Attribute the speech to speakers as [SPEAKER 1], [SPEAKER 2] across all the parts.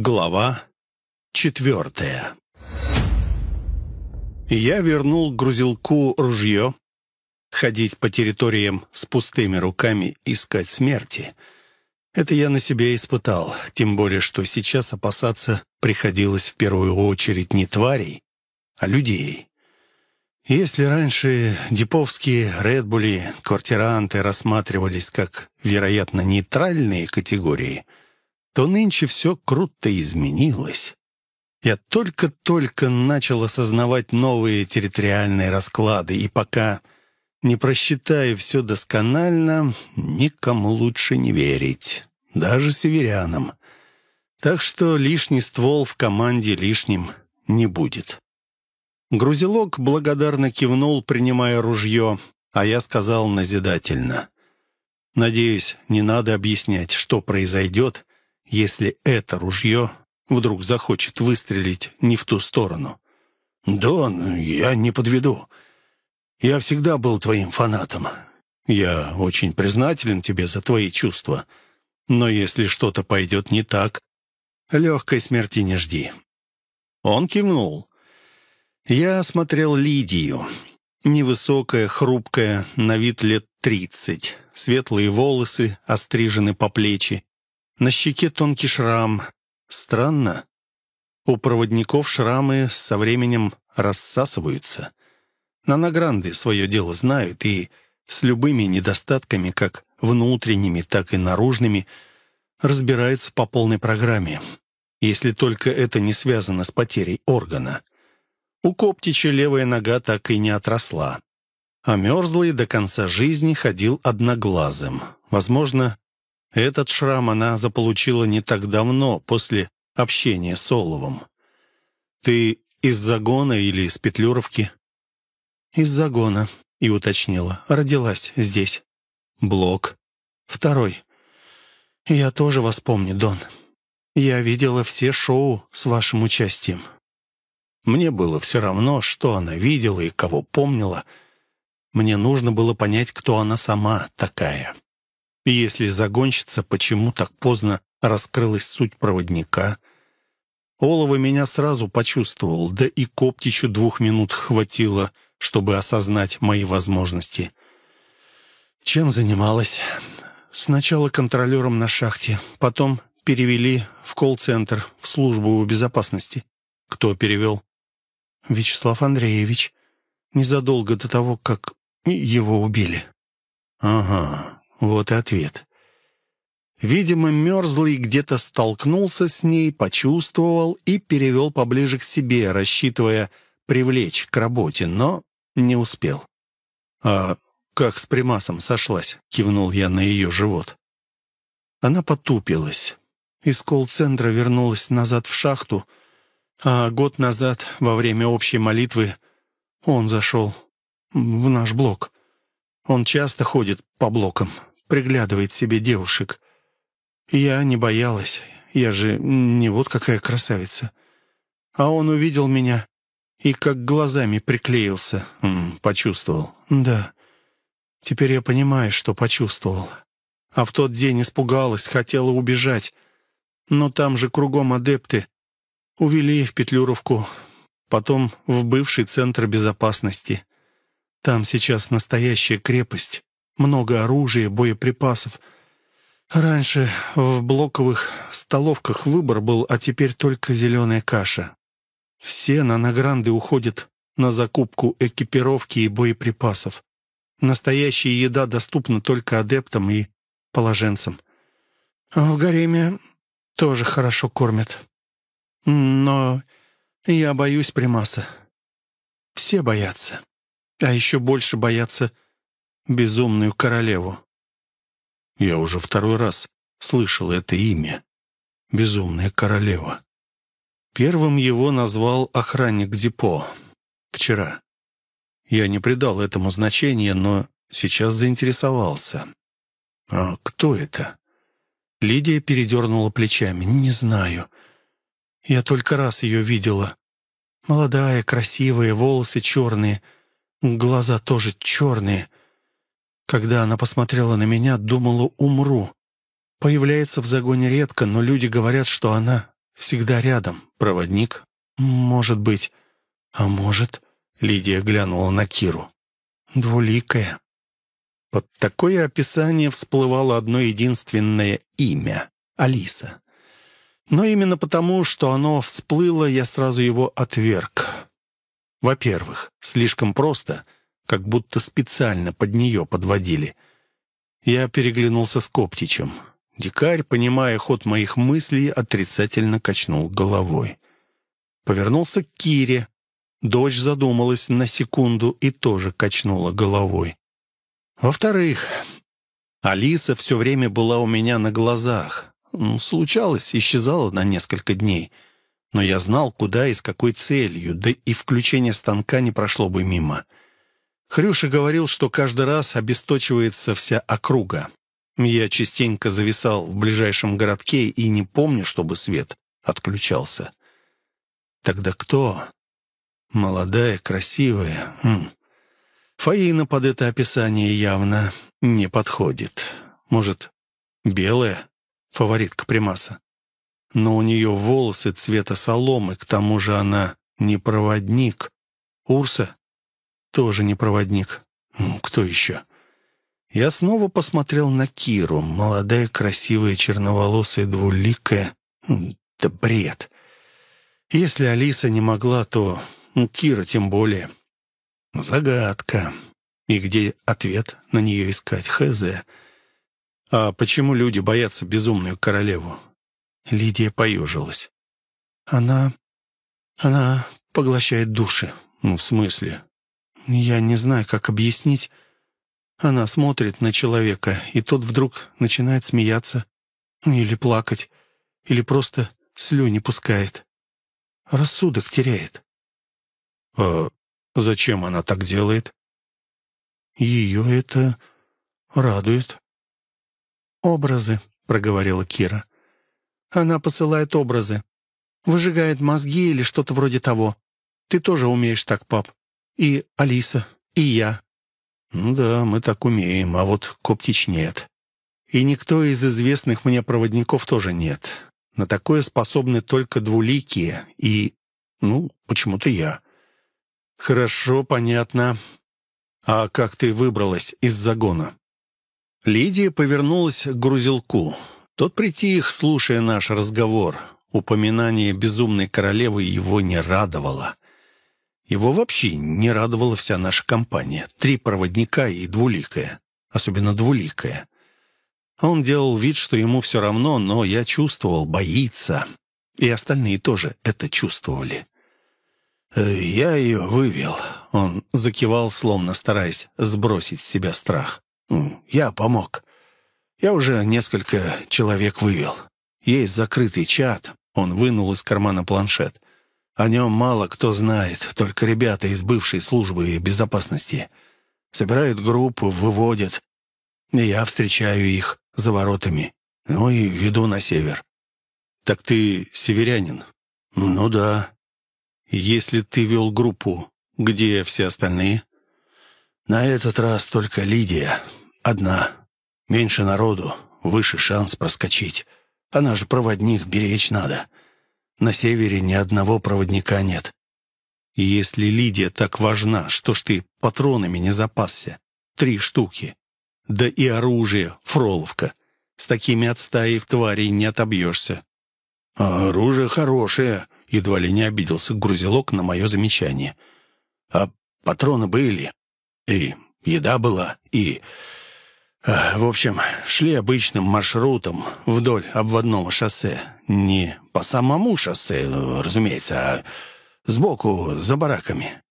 [SPEAKER 1] Глава четвертая Я вернул грузилку ружье. Ходить по территориям с пустыми руками, искать смерти. Это я на себе испытал, тем более, что сейчас опасаться приходилось в первую очередь не тварей, а людей. Если раньше диповские редбули, квартиранты рассматривались как, вероятно, нейтральные категории — то нынче все круто изменилось. Я только-только начал осознавать новые территориальные расклады, и пока не просчитаю все досконально, никому лучше не верить, даже северянам. Так что лишний ствол в команде лишним не будет. Грузилок благодарно кивнул, принимая ружье, а я сказал назидательно. «Надеюсь, не надо объяснять, что произойдет, если это ружье вдруг захочет выстрелить не в ту сторону. «Дон, я не подведу. Я всегда был твоим фанатом. Я очень признателен тебе за твои чувства. Но если что-то пойдет не так, легкой смерти не жди». Он кивнул. Я осмотрел Лидию. Невысокая, хрупкая, на вид лет тридцать. Светлые волосы, острижены по плечи. На щеке тонкий шрам. Странно. У проводников шрамы со временем рассасываются. Наногранды свое дело знают и с любыми недостатками, как внутренними, так и наружными, разбирается по полной программе, если только это не связано с потерей органа. У Коптича левая нога так и не отросла. А мерзлый до конца жизни ходил одноглазым. Возможно, этот шрам она заполучила не так давно, после общения с Оловом. «Ты из загона или из Петлюровки?» «Из загона», — и уточнила. «Родилась здесь». «Блок». «Второй». «Я тоже вас помню, Дон. Я видела все шоу с вашим участием». Мне было все равно, что она видела и кого помнила. Мне нужно было понять, кто она сама такая. Если загонщица почему так поздно раскрылась суть проводника, Олова меня сразу почувствовал, да и Коптичу двух минут хватило, чтобы осознать мои возможности. Чем занималась? Сначала контролером на шахте, потом перевели в колл-центр, в службу безопасности. Кто перевел? Вячеслав Андреевич. Незадолго до того, как его убили. Ага. Вот и ответ. Видимо, мерзлый где-то столкнулся с ней, почувствовал и перевел поближе к себе, рассчитывая привлечь к работе, но не успел. «А как с примасом сошлась?» — кивнул я на ее живот. Она потупилась. Из колл-центра вернулась назад в шахту, а год назад, во время общей молитвы, он зашел в наш блок. Он часто ходит по блокам, приглядывает себе девушек. Я не боялась, я же не вот какая красавица. А он увидел меня и как глазами приклеился. Почувствовал. Да, теперь я понимаю, что почувствовал. А в тот день испугалась, хотела убежать. Но там же кругом адепты. Увели в Петлюровку, потом в бывший центр безопасности. Там сейчас настоящая крепость. Много оружия, боеприпасов. Раньше в блоковых столовках выбор был, а теперь только зеленая каша. Все наногранды уходят на закупку экипировки и боеприпасов. Настоящая еда доступна только адептам и положенцам. В гареме тоже хорошо кормят. Но я боюсь примаса. Все боятся. А еще больше боятся безумную королеву. Я уже второй раз слышал это имя. Безумная королева. Первым его назвал охранник депо. Вчера. Я не придал этому значения, но сейчас заинтересовался. А кто это? Лидия передернула плечами. «Не знаю. Я только раз ее видела. Молодая, красивая, волосы черные, глаза тоже черные. Когда она посмотрела на меня, думала, умру. Появляется в загоне редко, но люди говорят, что она всегда рядом. Проводник? Может быть. А может...» Лидия глянула на Киру. «Двуликая». Под такое описание всплывало одно единственное имя — Алиса. Но именно потому, что оно всплыло, я сразу его отверг. Во-первых, слишком просто, как будто специально под нее подводили. Я переглянулся с Коптичем. Дикарь, понимая ход моих мыслей, отрицательно качнул головой. Повернулся к Кире. Дочь задумалась на секунду и тоже качнула головой. Во-вторых, Алиса все время была у меня на глазах. Случалось, исчезала на несколько дней. Но я знал, куда и с какой целью, да и включение станка не прошло бы мимо. Хрюша говорил, что каждый раз обесточивается вся округа. Я частенько зависал в ближайшем городке и не помню, чтобы свет отключался. Тогда кто? Молодая, красивая. Хм. Фаина под это описание явно не подходит. Может, белая? Фаворитка Примаса. Но у нее волосы цвета соломы, к тому же она не проводник. Урса тоже не проводник. Кто еще? Я снова посмотрел на Киру. Молодая, красивая, черноволосая, двуликая. Да бред. Если Алиса не могла, то Кира тем более. Загадка. И где ответ на нее искать? Хз. А почему люди боятся безумную королеву? Лидия поежилась. Она... она поглощает души. Ну, в смысле? Я не знаю, как объяснить. Она смотрит на человека, и тот вдруг начинает смеяться. Или плакать. Или просто слюни пускает. Рассудок теряет. А зачем она так делает? Ее это радует. «Образы», — проговорила Кира. «Она посылает образы. Выжигает мозги или что-то вроде того. Ты тоже умеешь так, пап. И Алиса, и я». «Ну да, мы так умеем, а вот Коптич нет. И никто из известных мне проводников тоже нет. На такое способны только двуликие и, ну, почему-то я». «Хорошо, понятно. А как ты выбралась из загона?» Лидия повернулась к грузилку. Тот притих, слушая наш разговор. Упоминание безумной королевы его не радовало. Его вообще не радовала вся наша компания. Три проводника и двуликая. Особенно двуликая. Он делал вид, что ему все равно, но я чувствовал, боится. И остальные тоже это чувствовали. «Э, «Я ее вывел», — он закивал, словно стараясь сбросить с себя страх. Я помог. Я уже несколько человек вывел. Есть закрытый чат. Он вынул из кармана планшет. О нем мало кто знает, только ребята из бывшей службы безопасности. Собирают группу, выводят. И я встречаю их за воротами. Ну и веду на север. Так ты северянин? Ну да. Если ты вел группу, где все остальные? На этот раз только Лидия. Одна. Меньше народу, выше шанс проскочить. Она же проводник, беречь надо. На севере ни одного проводника нет. И если Лидия так важна, что ж ты патронами не запасся? Три штуки. Да и оружие, фроловка. С такими от стаи тварей не отобьешься. А оружие хорошее, едва ли не обиделся грузилок на мое замечание. А патроны были, и еда была, и... В общем, шли обычным маршрутом вдоль обводного шоссе. Не по самому шоссе, ну, разумеется, а сбоку, за бараками.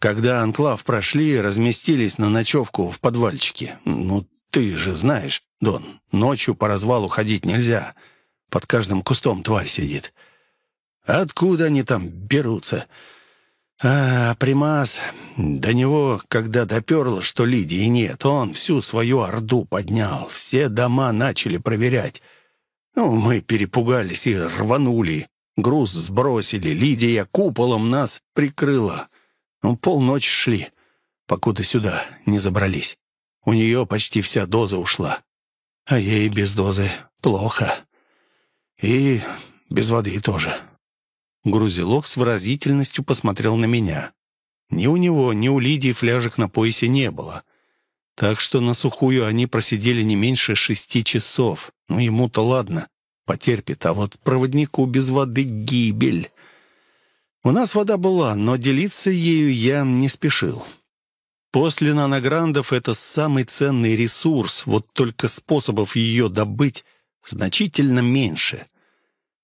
[SPEAKER 1] Когда анклав прошли, разместились на ночевку в подвальчике. Ну, ты же знаешь, Дон, ночью по развалу ходить нельзя. Под каждым кустом тварь сидит. Откуда они там берутся? А Примас, до него, когда доперло, что Лидии нет, он всю свою орду поднял, все дома начали проверять. Ну, мы перепугались и рванули. Груз сбросили, Лидия куполом нас прикрыла. Ну, полночи шли, покуда сюда не забрались. У нее почти вся доза ушла. А ей без дозы плохо. И без воды тоже». Грузилок с выразительностью посмотрел на меня. Ни у него, ни у Лидии фляжек на поясе не было. Так что на сухую они просидели не меньше шести часов. Ну, ему-то ладно, потерпит, а вот проводнику без воды гибель. У нас вода была, но делиться ею я не спешил. После нанограндов это самый ценный ресурс, вот только способов ее добыть значительно меньше.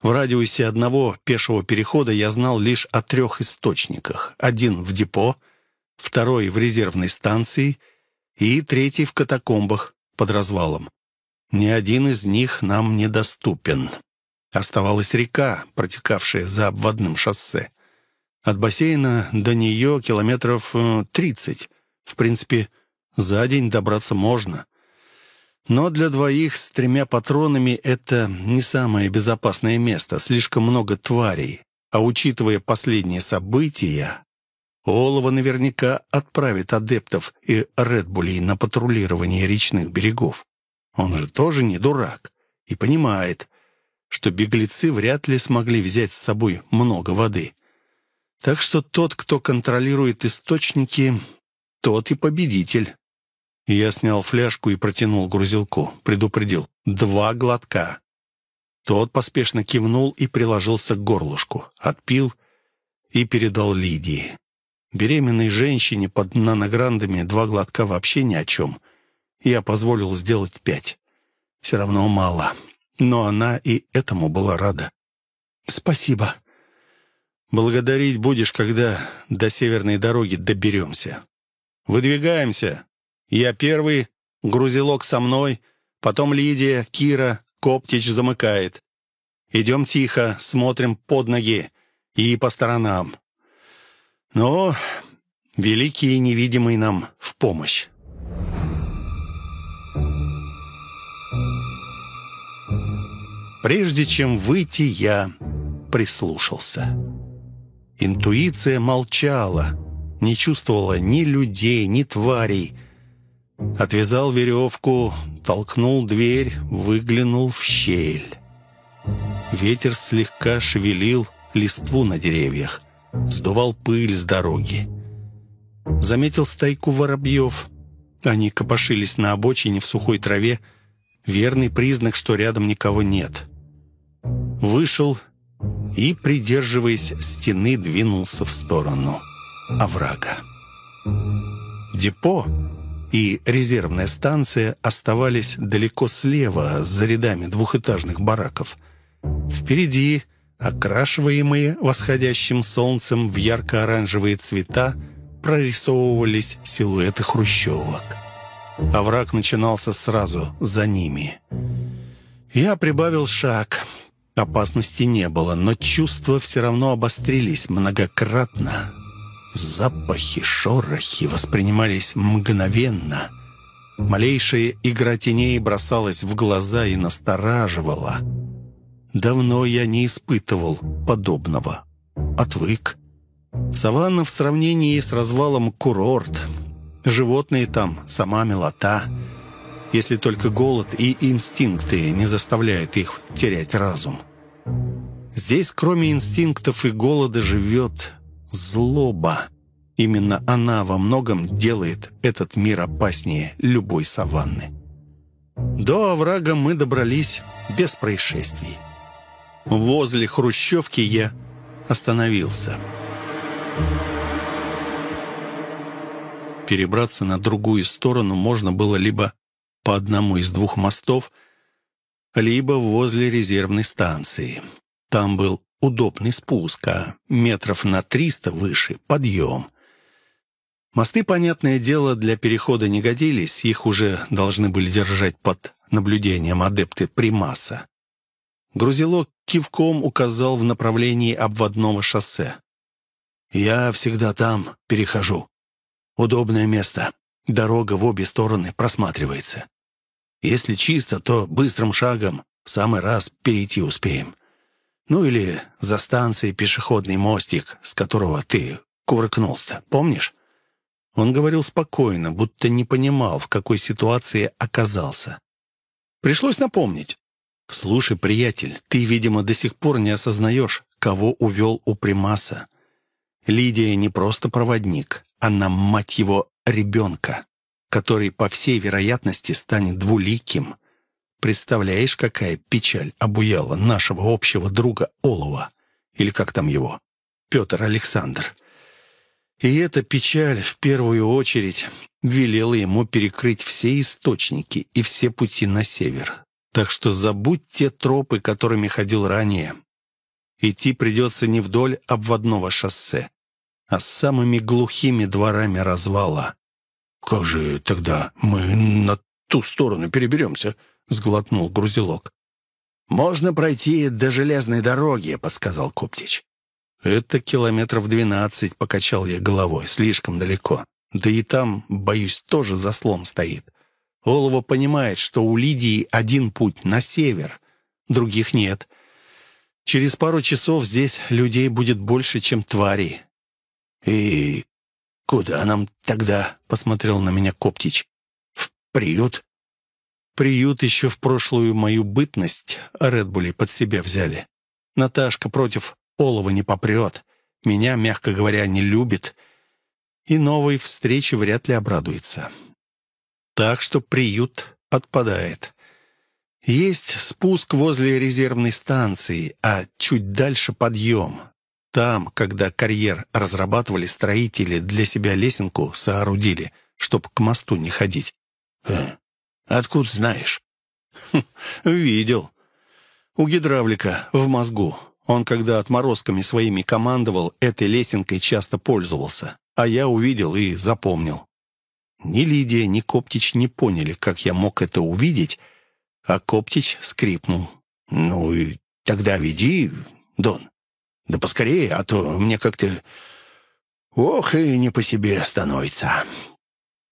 [SPEAKER 1] В радиусе одного пешего перехода я знал лишь о трех источниках. Один в депо, второй в резервной станции и третий в катакомбах под развалом. Ни один из них нам недоступен. Оставалась река, протекавшая за обводным шоссе. От бассейна до нее километров 30. Э, в принципе, за день добраться можно. Но для двоих с тремя патронами это не самое безопасное место. Слишком много тварей. А учитывая последние события, Олова наверняка отправит адептов и Редбулей на патрулирование речных берегов. Он же тоже не дурак и понимает, что беглецы вряд ли смогли взять с собой много воды. Так что тот, кто контролирует источники, тот и победитель. Я снял фляжку и протянул грузилку. Предупредил. Два глотка. Тот поспешно кивнул и приложился к горлышку. Отпил и передал Лидии. Беременной женщине под нанограндами два глотка вообще ни о чем. Я позволил сделать пять. Все равно мало. Но она и этому была рада. «Спасибо», Благодарить будешь, когда до северной дороги доберемся. Выдвигаемся. Я первый, грузилок со мной, потом Лидия, Кира, Коптич замыкает. Идем тихо, смотрим под ноги и по сторонам. Но великий невидимый нам в помощь. Прежде чем выйти, я прислушался. Интуиция молчала, не чувствовала ни людей, ни тварей. Отвязал веревку, толкнул дверь, выглянул в щель. Ветер слегка шевелил листву на деревьях, сдувал пыль с дороги. Заметил стайку воробьев. Они копошились на обочине в сухой траве. Верный признак, что рядом никого нет. Вышел и, придерживаясь стены, двинулся в сторону оврага. Депо и резервная станция оставались далеко слева, за рядами двухэтажных бараков. Впереди, окрашиваемые восходящим солнцем в ярко-оранжевые цвета, прорисовывались силуэты хрущевок. Овраг начинался сразу за ними. Я прибавил шаг — Опасности не было, но чувства все равно обострились многократно. Запахи, шорохи воспринимались мгновенно. Малейшая игра теней бросалась в глаза и настораживала. Давно я не испытывал подобного. Отвык. Саванна в сравнении с развалом курорт. Животные там — сама милота — если только голод и инстинкты не заставляют их терять разум. Здесь, кроме инстинктов и голода, живет злоба. Именно она во многом делает этот мир опаснее любой саванны. До оврага мы добрались без происшествий. Возле хрущевки я остановился. Перебраться на другую сторону можно было либо по одному из двух мостов, либо возле резервной станции. Там был удобный спуск, а метров на триста выше — подъем. Мосты, понятное дело, для перехода не годились, их уже должны были держать под наблюдением адепты Примаса. Грузилок кивком указал в направлении обводного шоссе. «Я всегда там перехожу. Удобное место. Дорога в обе стороны просматривается. Если чисто, то быстрым шагом в самый раз перейти успеем. Ну или за станцией пешеходный мостик, с которого ты кувыркнулся, помнишь? Он говорил спокойно, будто не понимал, в какой ситуации оказался. Пришлось напомнить. «Слушай, приятель, ты, видимо, до сих пор не осознаешь, кого увел у Примаса. Лидия не просто проводник, она, мать его, ребенка, который, по всей вероятности, станет двуликим. Представляешь, какая печаль обуяла нашего общего друга Олова? Или как там его? Петр Александр. И эта печаль, в первую очередь, велела ему перекрыть все источники и все пути на север. Так что забудь те тропы, которыми ходил ранее. Идти придется не вдоль обводного шоссе, а с самыми глухими дворами развала.
[SPEAKER 2] «Как же тогда мы на ту сторону переберемся?» — сглотнул грузилок.
[SPEAKER 1] «Можно пройти до железной дороги», — подсказал Коптич. «Это километров двенадцать», — покачал я головой, — «слишком далеко. Да и там, боюсь, тоже заслон стоит. Олова понимает, что у Лидии один путь на север, других нет. Через пару часов здесь людей будет больше, чем тварей.
[SPEAKER 2] «И куда нам тогда?» — посмотрел на меня Коптич. «В приют?»
[SPEAKER 1] Приют еще в прошлую мою бытность Редбули под себя взяли. Наташка против Олова не попрет. Меня, мягко говоря, не любит. И новой встрече вряд ли обрадуется. Так что приют отпадает. Есть спуск возле резервной станции, а чуть дальше подъем. Там, когда карьер разрабатывали, строители для себя лесенку соорудили, чтоб к мосту не ходить.
[SPEAKER 2] Э, откуда знаешь?
[SPEAKER 1] Хм, видел. У гидравлика в мозгу. Он, когда отморозками своими командовал, этой лесенкой часто пользовался. А я увидел и запомнил. Ни Лидия, ни Коптич не поняли, как я мог это увидеть, а Коптич скрипнул.
[SPEAKER 2] «Ну и тогда веди, Дон. Да поскорее, а то мне как-то... Ох, и не по себе становится».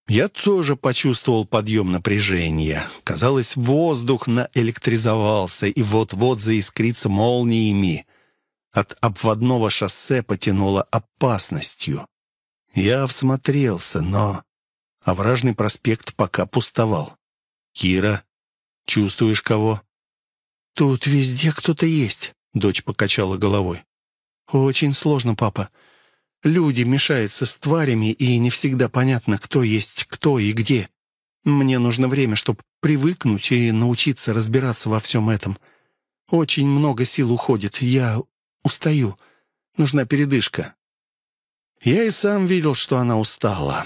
[SPEAKER 1] Я тоже почувствовал подъем напряжения. Казалось, воздух наэлектризовался и вот-вот заискрится молниями. От обводного шоссе потянуло опасностью. Я всмотрелся, но овражный проспект пока пустовал. «Кира, чувствуешь кого?»
[SPEAKER 3] «Тут везде кто-то есть», — дочь покачала головой. «Очень сложно, папа. Люди мешаются с тварями, и не всегда понятно, кто есть кто и где. Мне нужно время, чтобы привыкнуть и научиться разбираться во всем этом. Очень много сил уходит. Я устаю. Нужна передышка».
[SPEAKER 1] Я и сам видел, что она устала.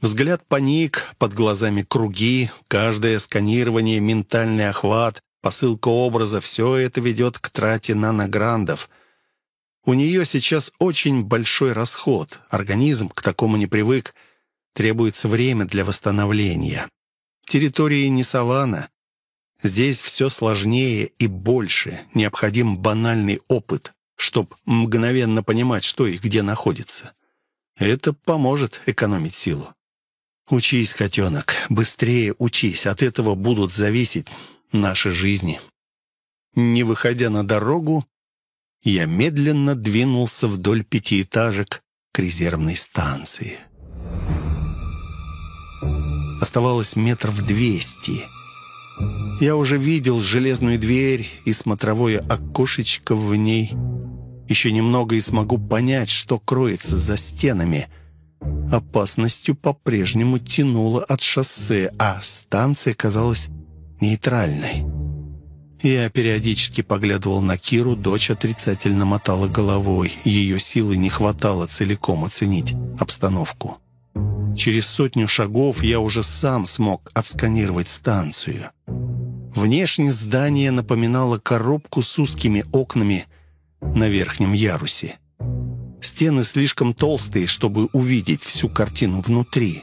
[SPEAKER 1] Взгляд паник, под глазами круги, каждое сканирование, ментальный охват, посылка образа — все это ведет к трате нанограндов — у нее сейчас очень большой расход. Организм к такому не привык. Требуется время для восстановления. Территория не саванна. Здесь все сложнее и больше. Необходим банальный опыт, чтобы мгновенно понимать, что и где находится. Это поможет экономить силу. Учись, котенок, быстрее учись. От этого будут зависеть наши жизни. Не выходя на дорогу, я медленно двинулся вдоль пятиэтажек к резервной станции. Оставалось метров двести. Я уже видел железную дверь и смотровое окошечко в ней. Еще немного и смогу понять, что кроется за стенами. Опасностью по-прежнему тянуло от шоссе, а станция казалась нейтральной. Я периодически поглядывал на Киру, дочь отрицательно мотала головой. Ее силы не хватало целиком оценить обстановку. Через сотню шагов я уже сам смог отсканировать станцию. Внешне здание напоминало коробку с узкими окнами на верхнем ярусе. Стены слишком толстые, чтобы увидеть всю картину внутри.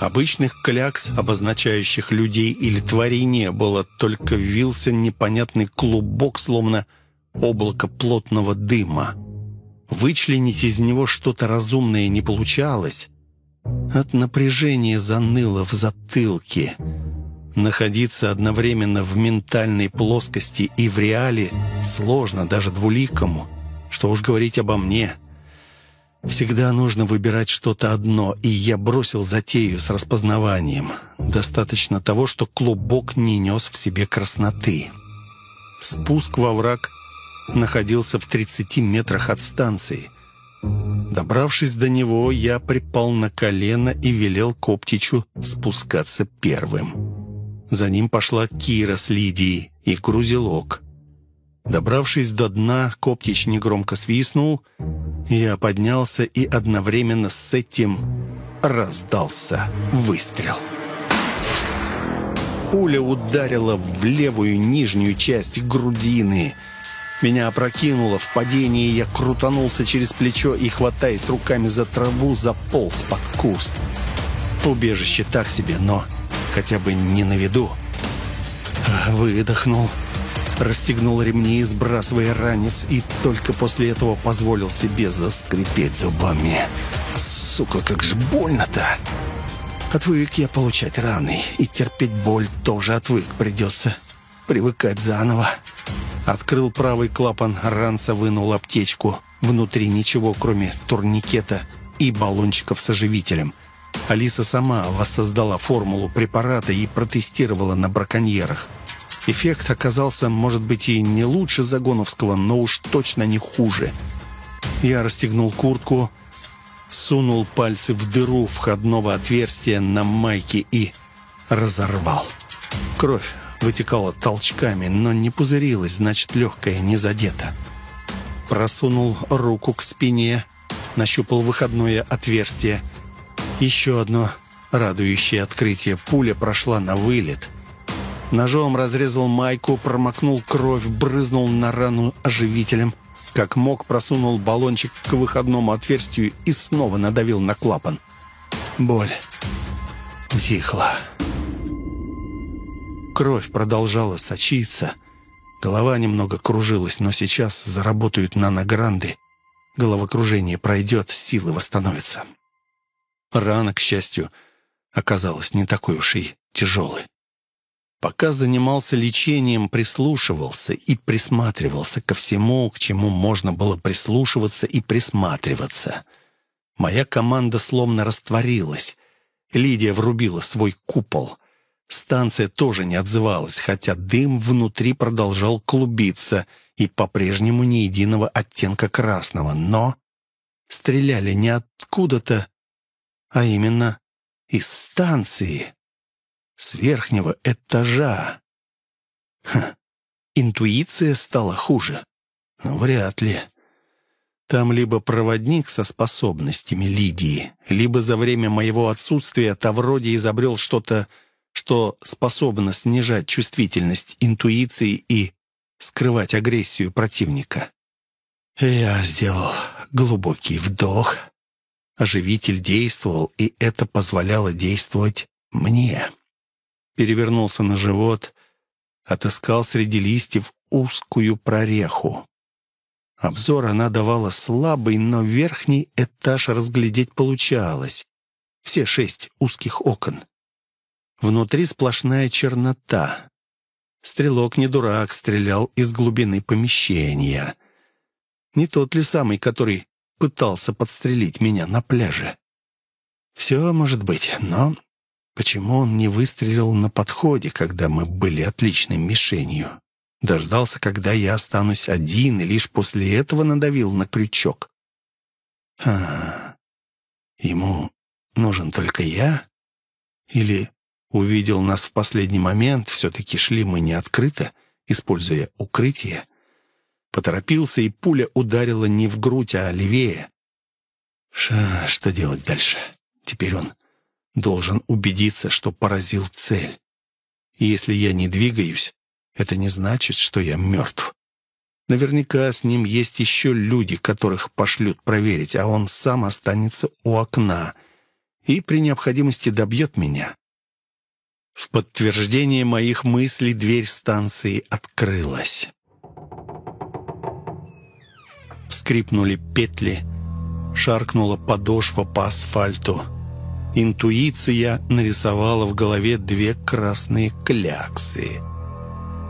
[SPEAKER 1] Обычных клякс, обозначающих людей или тварей, не было, только вился непонятный клубок, словно облако плотного дыма. Вычленить из него что-то разумное не получалось. От напряжения заныло в затылке. Находиться одновременно в ментальной плоскости и в реале сложно даже двуликому. Что уж говорить обо мне — Всегда нужно выбирать что-то одно, и я бросил затею с распознаванием. Достаточно того, что клубок не нес в себе красноты. Спуск во враг находился в 30 метрах от станции. Добравшись до него, я припал на колено и велел Коптичу спускаться первым. За ним пошла Кира с Лидией и грузилок. Добравшись до дна, Коптич негромко свистнул. Я поднялся, и одновременно с этим раздался выстрел. Пуля ударила в левую нижнюю часть грудины. Меня опрокинуло в падении, я крутанулся через плечо и, хватаясь руками за траву, заполз под куст. Убежище так себе, но хотя бы не на виду. Выдохнул расстегнул ремни, сбрасывая ранец, и только после этого позволил себе заскрипеть зубами. Сука, как же больно-то! Отвык я получать раны, и терпеть боль тоже отвык придется. Привыкать заново. Открыл правый клапан ранца, вынул аптечку. Внутри ничего, кроме турникета и баллончиков с оживителем. Алиса сама воссоздала формулу препарата и протестировала на браконьерах. Эффект оказался, может быть, и не лучше Загоновского, но уж точно не хуже. Я расстегнул куртку, сунул пальцы в дыру входного отверстия на майке и разорвал. Кровь вытекала толчками, но не пузырилась, значит, легкая не задета. Просунул руку к спине, нащупал выходное отверстие. Еще одно радующее открытие. Пуля прошла на вылет — Ножом разрезал майку, промокнул кровь, брызнул на рану оживителем. Как мог, просунул баллончик к выходному отверстию и снова надавил на клапан. Боль утихла. Кровь продолжала сочиться. Голова немного кружилась, но сейчас заработают наногранды. Головокружение пройдет, силы восстановятся. Рана, к счастью, оказалась не такой уж и тяжелой. Пока занимался лечением, прислушивался и присматривался ко всему, к чему можно было прислушиваться и присматриваться. Моя команда словно растворилась. Лидия врубила свой купол. Станция тоже не отзывалась, хотя дым внутри продолжал клубиться и по-прежнему ни единого оттенка красного. Но стреляли не откуда-то, а именно из станции с верхнего этажа. Ха, интуиция стала хуже? Ну, вряд ли. Там либо проводник со способностями Лидии, либо за время моего отсутствия Тавроди изобрел что-то, что способно снижать чувствительность интуиции и скрывать агрессию противника. Я сделал глубокий вдох. Оживитель действовал, и это позволяло действовать мне перевернулся на живот, отыскал среди листьев узкую прореху. Обзор она давала слабый, но верхний этаж разглядеть получалось. Все шесть узких окон. Внутри сплошная чернота. Стрелок не дурак, стрелял из глубины помещения. Не тот ли самый, который пытался подстрелить меня на пляже? Все может быть, но Почему он не выстрелил на подходе, когда мы были отличной мишенью? Дождался, когда я останусь один, и лишь после этого надавил на крючок. А, ему нужен только я? Или увидел нас в последний момент, все-таки шли мы не открыто, используя укрытие? Поторопился, и пуля ударила не в грудь, а левее. Ша, что делать дальше? Теперь он должен убедиться, что поразил цель. И если я не двигаюсь, это не значит, что я мертв. Наверняка с ним есть еще люди, которых пошлют проверить, а он сам останется у окна и при необходимости добьет меня. В подтверждение моих мыслей дверь станции открылась. Скрипнули петли, шаркнула подошва по асфальту — Интуиция нарисовала в голове две красные кляксы.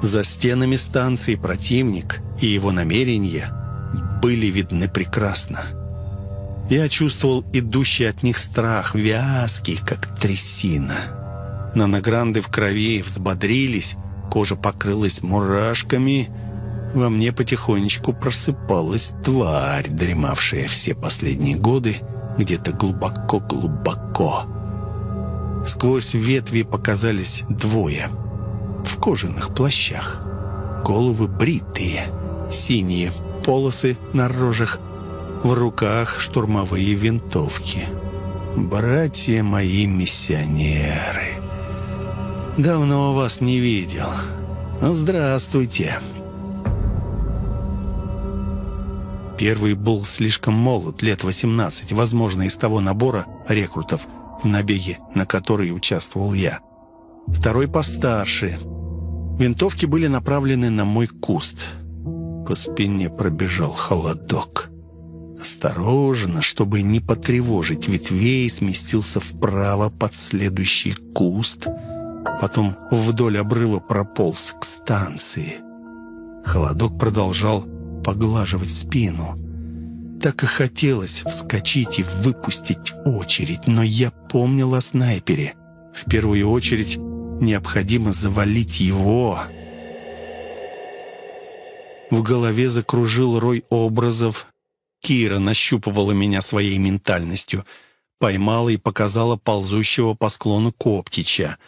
[SPEAKER 1] За стенами станции противник и его намерения были видны прекрасно. Я чувствовал идущий от них страх, вязкий, как трясина. Наногранды в крови взбодрились, кожа покрылась мурашками. Во мне потихонечку просыпалась тварь, дремавшая все последние годы где-то глубоко-глубоко. Сквозь ветви показались двое в кожаных плащах. Головы бритые, синие полосы на рожах, в руках штурмовые винтовки. «Братья мои миссионеры, давно вас не видел. Здравствуйте». Первый был слишком молод, лет 18, возможно, из того набора рекрутов, в набеге, на который участвовал я. Второй постарше. Винтовки были направлены на мой куст. По спине пробежал холодок. Осторожно, чтобы не потревожить ветвей, сместился вправо под следующий куст, потом вдоль обрыва прополз к станции. Холодок продолжал поглаживать спину. Так и хотелось вскочить и выпустить очередь, но я помнил о снайпере. В первую очередь необходимо завалить его. В голове закружил рой образов. Кира нащупывала меня своей ментальностью, поймала и показала ползущего по склону Коптича —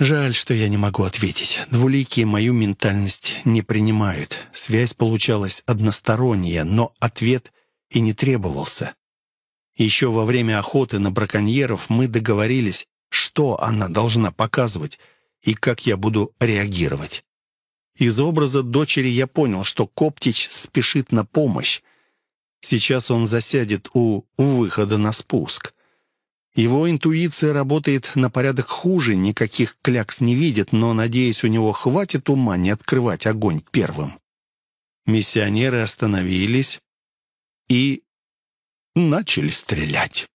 [SPEAKER 1] Жаль, что я не могу ответить. Двуликие мою ментальность не принимают. Связь получалась односторонняя, но ответ и не требовался. Еще во время охоты на браконьеров мы договорились, что она должна показывать и как я буду реагировать. Из образа дочери я понял, что Коптич спешит на помощь. Сейчас он засядет у выхода на спуск. Его интуиция работает на порядок хуже, никаких клякс не видит, но, надеюсь, у него хватит ума не открывать огонь первым. Миссионеры остановились и начали стрелять.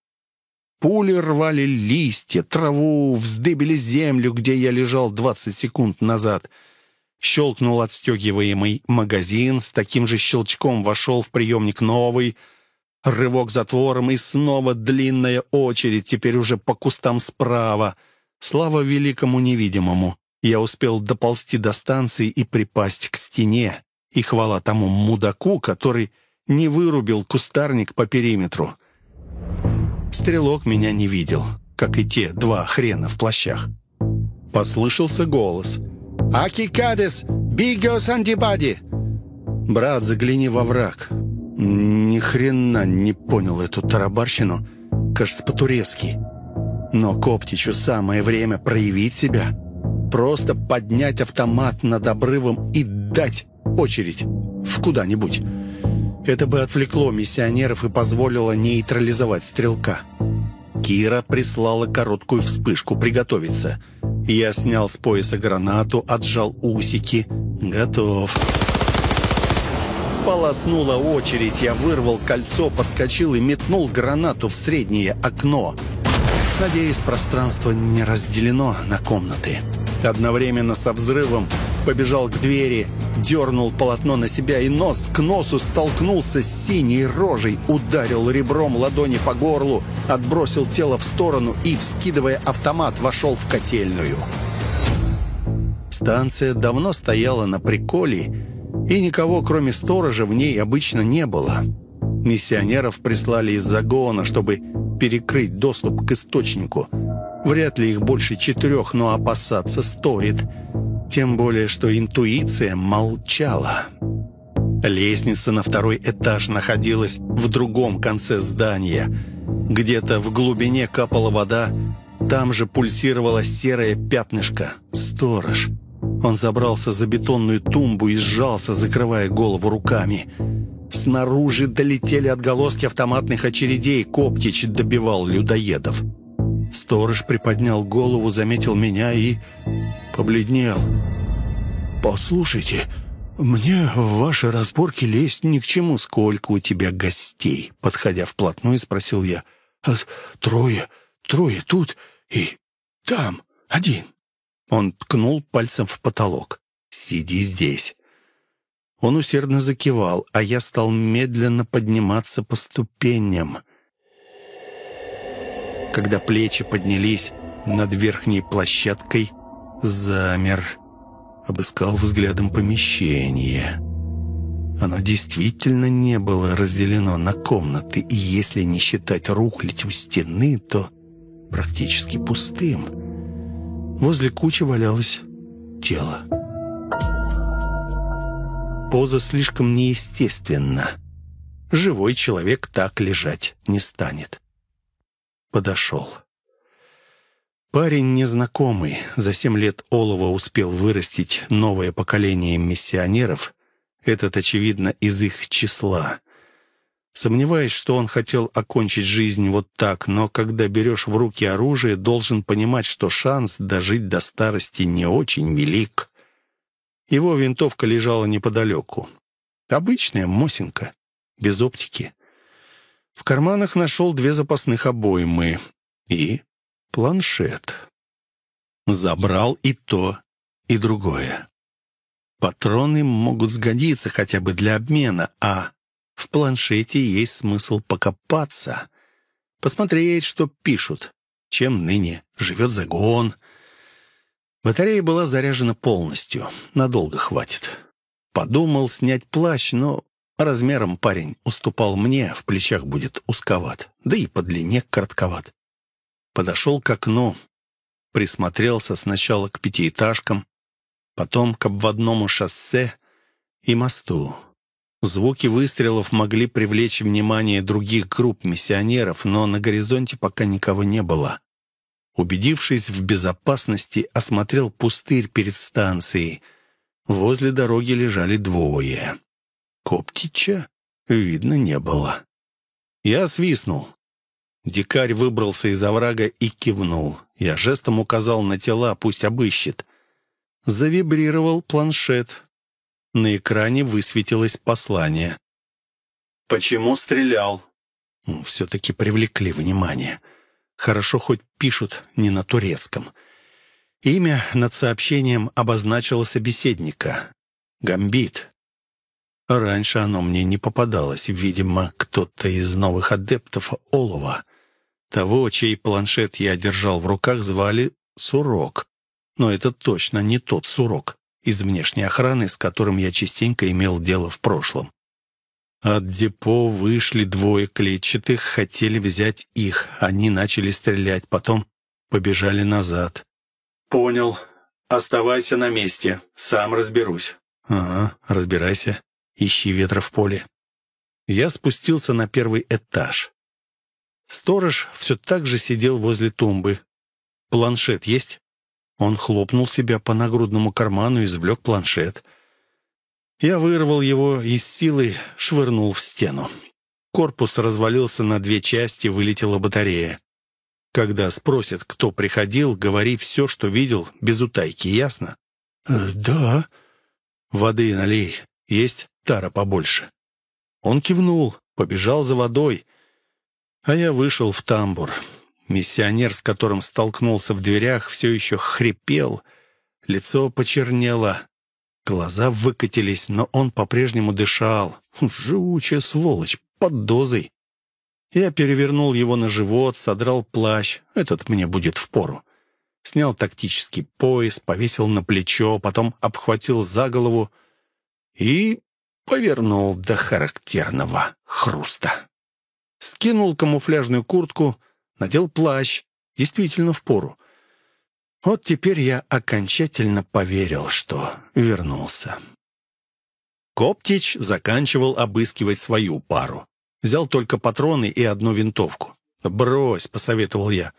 [SPEAKER 1] Пули рвали листья, траву, вздыбили землю, где я лежал 20 секунд назад. Щелкнул отстегиваемый магазин, с таким же щелчком вошел в приемник новый — Рывок затвором и снова длинная очередь, теперь уже по кустам справа. Слава великому невидимому. Я успел доползти до станции и припасть к стене. И хвала тому мудаку, который не вырубил кустарник по периметру. Стрелок меня не видел, как и те два хрена в плащах. Послышался голос. «Акикадес! Бигос антипади!» «Брат, загляни во враг. Ни хрена не понял эту тарабарщину. Кажется, по-турецки. Но Коптичу самое время проявить себя. Просто поднять автомат над обрывом и дать очередь в куда-нибудь. Это бы отвлекло миссионеров и позволило нейтрализовать стрелка. Кира прислала короткую вспышку приготовиться. Я снял с пояса гранату, отжал усики. Готов полоснула очередь. Я вырвал кольцо, подскочил и метнул гранату в среднее окно. Надеюсь, пространство не разделено на комнаты. Одновременно со взрывом побежал к двери, дернул полотно на себя и нос к носу столкнулся с синей рожей, ударил ребром ладони по горлу, отбросил тело в сторону и, вскидывая автомат, вошел в котельную. Станция давно стояла на приколе, и никого, кроме сторожа, в ней обычно не было. Миссионеров прислали из загона, чтобы перекрыть доступ к источнику. Вряд ли их больше четырех, но опасаться стоит. Тем более, что интуиция молчала. Лестница на второй этаж находилась в другом конце здания. Где-то в глубине капала вода, там же пульсировало серое пятнышко. Сторож. Он забрался за бетонную тумбу и сжался, закрывая голову руками. Снаружи долетели отголоски автоматных очередей. Коптич добивал людоедов. Сторож приподнял голову, заметил меня и побледнел. «Послушайте, мне в ваши разборки лезть ни к чему. Сколько у тебя гостей?» Подходя вплотную, спросил я. «Трое, трое тут и там один». Он ткнул пальцем в потолок. «Сиди здесь». Он усердно закивал, а я стал медленно подниматься по ступеням. Когда плечи поднялись над верхней площадкой, замер, обыскал взглядом помещение. Оно действительно не было разделено на комнаты, и если не считать рухлядь у стены, то практически пустым. Возле кучи валялось тело. Поза слишком неестественна. Живой человек так лежать не станет. Подошел. Парень незнакомый, за семь лет олова успел вырастить новое поколение миссионеров. Этот, очевидно, из их числа. Сомневаюсь, что он хотел окончить жизнь вот так, но когда берешь в руки оружие, должен понимать, что шанс дожить до старости не очень велик. Его винтовка лежала неподалеку. Обычная Мосинка, без оптики. В карманах нашел две запасных обоймы и планшет. Забрал и то, и другое. Патроны могут сгодиться хотя бы для обмена, а в планшете есть смысл покопаться, посмотреть, что пишут, чем ныне живет загон. Батарея была заряжена полностью, надолго хватит. Подумал снять плащ, но размером парень уступал мне, в плечах будет узковат, да и по длине коротковат. Подошел к окну, присмотрелся сначала к пятиэтажкам, потом к обводному шоссе и мосту. Звуки выстрелов могли привлечь внимание других групп миссионеров, но на горизонте пока никого не было. Убедившись в безопасности, осмотрел пустырь перед станцией. Возле дороги лежали двое. Коптича видно не было. Я свистнул. Дикарь выбрался из оврага и кивнул. Я жестом указал на тела, пусть обыщет. Завибрировал планшет. На экране высветилось послание. «Почему стрелял?» Все-таки привлекли внимание. Хорошо хоть пишут не на турецком. Имя над сообщением обозначило собеседника. «Гамбит». Раньше оно мне не попадалось. Видимо, кто-то из новых адептов Олова. Того, чей планшет я держал в руках, звали Сурок. Но это точно не тот Сурок из внешней охраны, с которым я частенько имел дело в прошлом. От депо вышли двое клетчатых, хотели взять их. Они начали стрелять, потом побежали назад. «Понял. Оставайся на месте. Сам разберусь». «Ага, разбирайся. Ищи ветра в поле». Я спустился на первый этаж. Сторож все так же сидел возле тумбы. «Планшет есть?» Он хлопнул себя по нагрудному карману и извлек планшет. Я вырвал его и с силой швырнул в стену. Корпус развалился на две части, вылетела батарея. Когда спросят, кто приходил, говори все, что видел, без утайки, ясно?
[SPEAKER 2] «Э, «Да».
[SPEAKER 1] «Воды налей. Есть тара побольше». Он кивнул, побежал за водой. А я вышел в тамбур. Миссионер, с которым столкнулся в дверях, все еще хрипел. Лицо почернело. Глаза выкатились, но он по-прежнему дышал. Живучая сволочь, под дозой. Я перевернул его на живот, содрал плащ. Этот мне будет впору. Снял тактический пояс, повесил на плечо, потом обхватил за голову и повернул до характерного хруста. Скинул камуфляжную куртку, надел плащ, действительно в пору. Вот теперь я окончательно поверил, что вернулся. Коптич заканчивал обыскивать свою пару. Взял только патроны и одну винтовку. «Брось», — посоветовал я.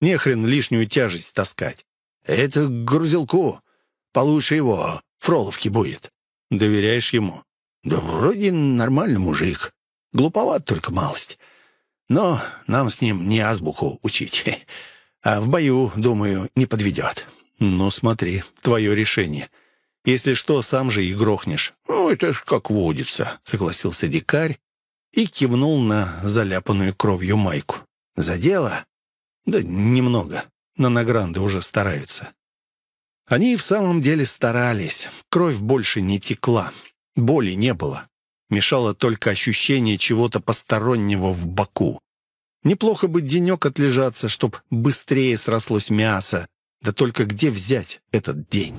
[SPEAKER 1] «Не хрен лишнюю тяжесть таскать». «Это грузилку. Получше его. Фроловки будет». «Доверяешь ему?»
[SPEAKER 2] «Да вроде нормальный мужик. Глуповат только малость. Но нам с ним не азбуку учить. А в бою, думаю, не подведет».
[SPEAKER 1] «Ну, смотри, твое решение. Если что, сам же и грохнешь».
[SPEAKER 2] «Ну, это ж как водится», —
[SPEAKER 1] согласился дикарь и кивнул на заляпанную кровью майку.
[SPEAKER 2] «За дело?»
[SPEAKER 1] «Да немного. На награнды уже стараются». Они в самом деле старались. Кровь больше не текла. Боли не было. Мешало только ощущение чего-то постороннего в боку. Неплохо бы денек отлежаться, чтоб быстрее срослось мясо. Да только где взять этот день?